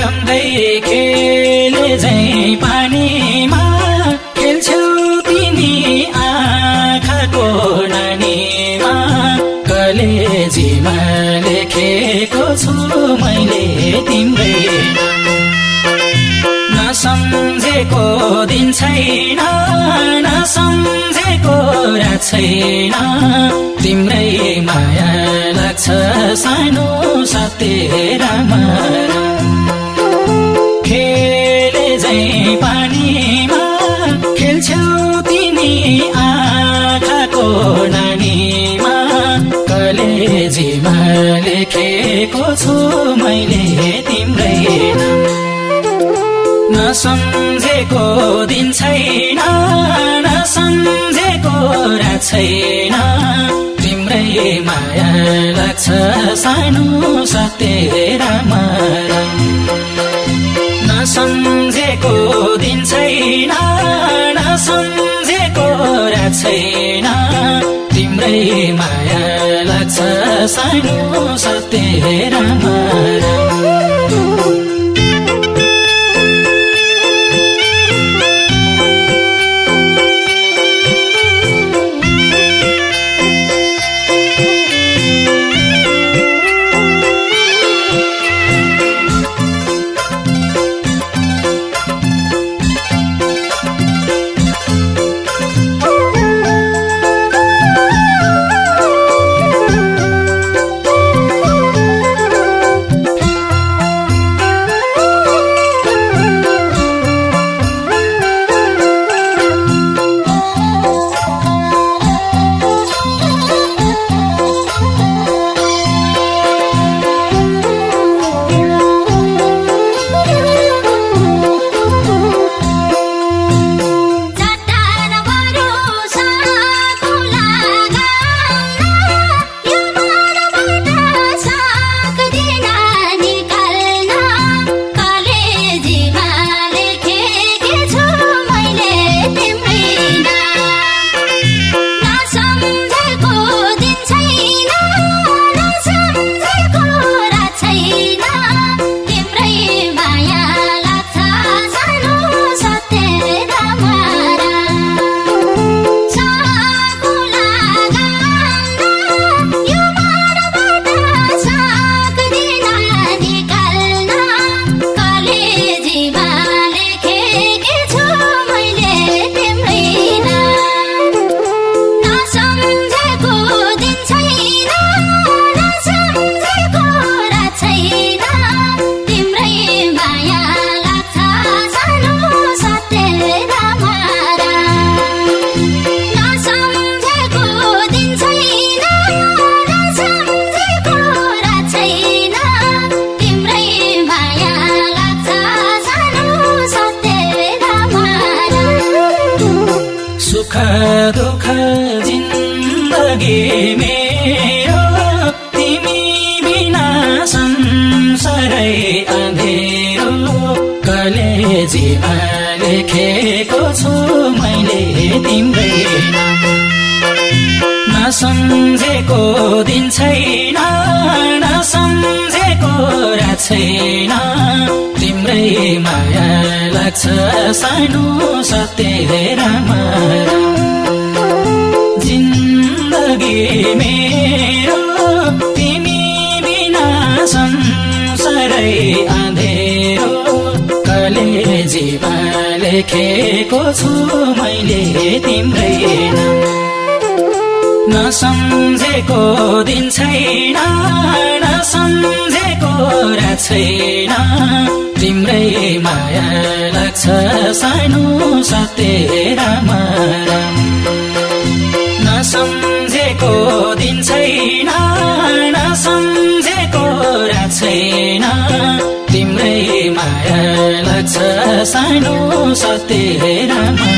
रम्दै खेले झै पानीमा छैन। तिम्रै माया लाग्छ सानो सत्य रामा खेले झै पानीमा खेल्छौ तिमी आँखाको नानीमा। कलेजीमा लेखेको छु मैले तिम्रै नसम्झेको दिन छैन नसम्झेको रात छैन। तिम्रै माया लाग्छ सानो सत्य रामा नसम्झेको दिन छैन नसम्झेको रात छैन। तिम्रै माया लाग्छ सानो सत्य जिन्दगी मेरो तिमी बिना संसारै अँधेरो कलेजीमा लेखेको छु मैले तिम्रै। नसम्झेको दिन छैन नसम्झेको रात छैन। तिम्रै माया लाग्छ सानो सत्य रामा मेरो तिमी बिना संसारै अँधेरो। कलेजीमा लेखेको छु मैले तिम्रै नसम्झेको दिन छैन नसम्झेको रात छैन। तिम्रै माया लाग्छ सानो सत्य छैन नसम्झेको रात छैन। तिम्रै माया लाग्छ सानो सत्य रामा